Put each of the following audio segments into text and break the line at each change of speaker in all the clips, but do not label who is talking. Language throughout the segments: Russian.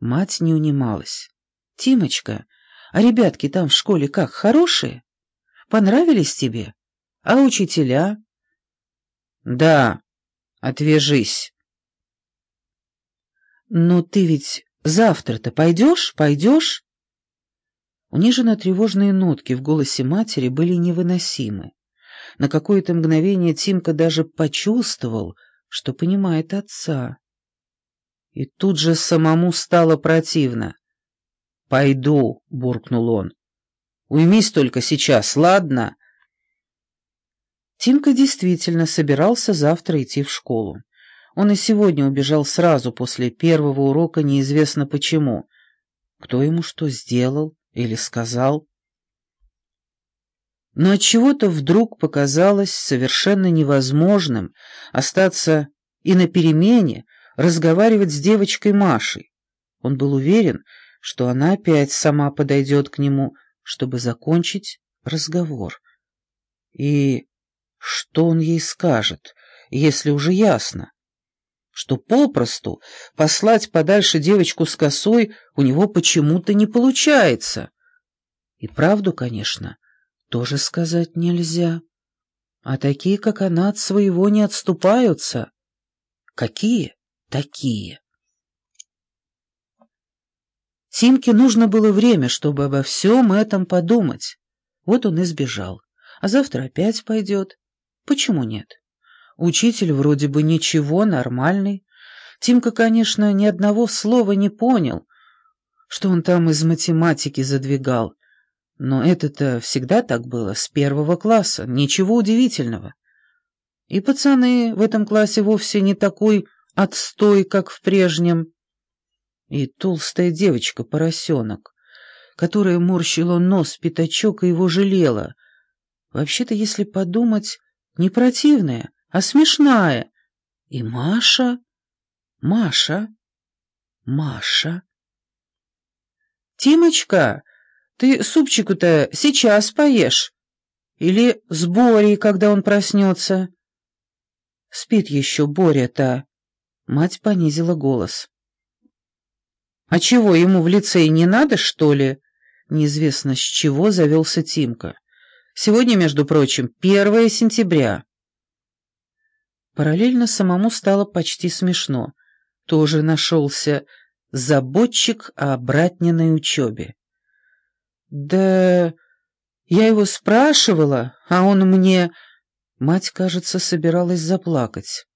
Мать не унималась. «Тимочка, а ребятки там в школе как, хорошие? Понравились тебе? А учителя?»
«Да, отвяжись».
«Но ты ведь завтра-то пойдешь, пойдешь?» Униженно тревожные нотки в голосе матери были невыносимы. На какое-то мгновение Тимка даже почувствовал, что понимает отца. И тут же самому стало противно. «Пойду», — буркнул он. «Уймись только сейчас, ладно?» Тимка действительно собирался завтра идти в школу. Он и сегодня убежал сразу после первого урока неизвестно почему. Кто ему что сделал или сказал? Но от чего то вдруг показалось совершенно невозможным остаться и на перемене разговаривать с девочкой Машей. Он был уверен, что она опять сама подойдет к нему, чтобы закончить разговор. И что он ей скажет, если уже ясно? Что попросту послать подальше девочку с косой у него почему-то не получается. И правду, конечно, тоже сказать нельзя. А такие, как она, от своего не отступаются. Какие такие? Тимке нужно было время, чтобы обо всем этом подумать. Вот он и сбежал. А завтра опять пойдет. Почему нет? Учитель вроде бы ничего, нормальный. Тимка, конечно, ни одного слова не понял, что он там из математики задвигал. Но это-то всегда так было, с первого класса, ничего удивительного. И пацаны в этом классе вовсе не такой отстой, как в прежнем. И толстая девочка-поросенок, которая морщила нос пятачок и его жалела. Вообще-то, если подумать, не противная, а смешная. И Маша... Маша... Маша... «Тимочка!» Ты супчику-то сейчас поешь? Или с Борей, когда он проснется?» «Спит еще Боря-то». Мать понизила голос. «А чего, ему в лицее не надо, что ли?» Неизвестно с чего завелся Тимка. «Сегодня, между прочим, первое сентября». Параллельно самому стало почти смешно. Тоже нашелся заботчик о братниной учебе. «Да я его спрашивала, а он мне...» Мать, кажется, собиралась заплакать.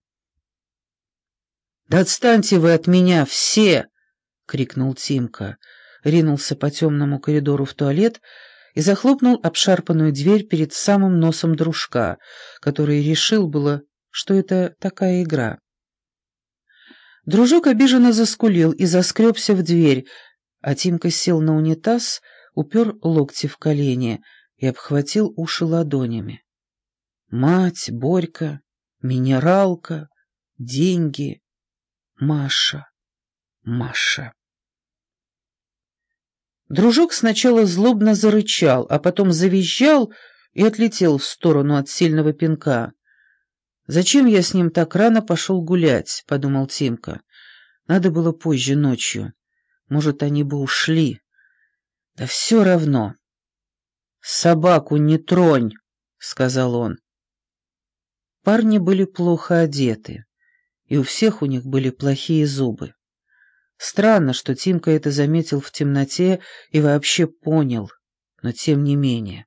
«Да отстаньте вы от меня все!» — крикнул Тимка, ринулся по темному коридору в туалет и захлопнул обшарпанную дверь перед самым носом дружка, который решил было, что это такая игра. Дружок обиженно заскулил и заскребся в дверь, а Тимка сел на унитаз упер локти в колени и обхватил уши ладонями. Мать, Борька, минералка, деньги, Маша, Маша. Дружок сначала злобно зарычал, а потом завизжал и отлетел в сторону от сильного пинка. «Зачем я с ним так рано пошел гулять?» — подумал Тимка. «Надо было позже ночью. Может, они бы ушли». «Да все равно». «Собаку не тронь», — сказал он. Парни были плохо одеты, и у всех у них были плохие зубы. Странно, что Тимка это заметил в темноте и вообще понял, но тем не менее.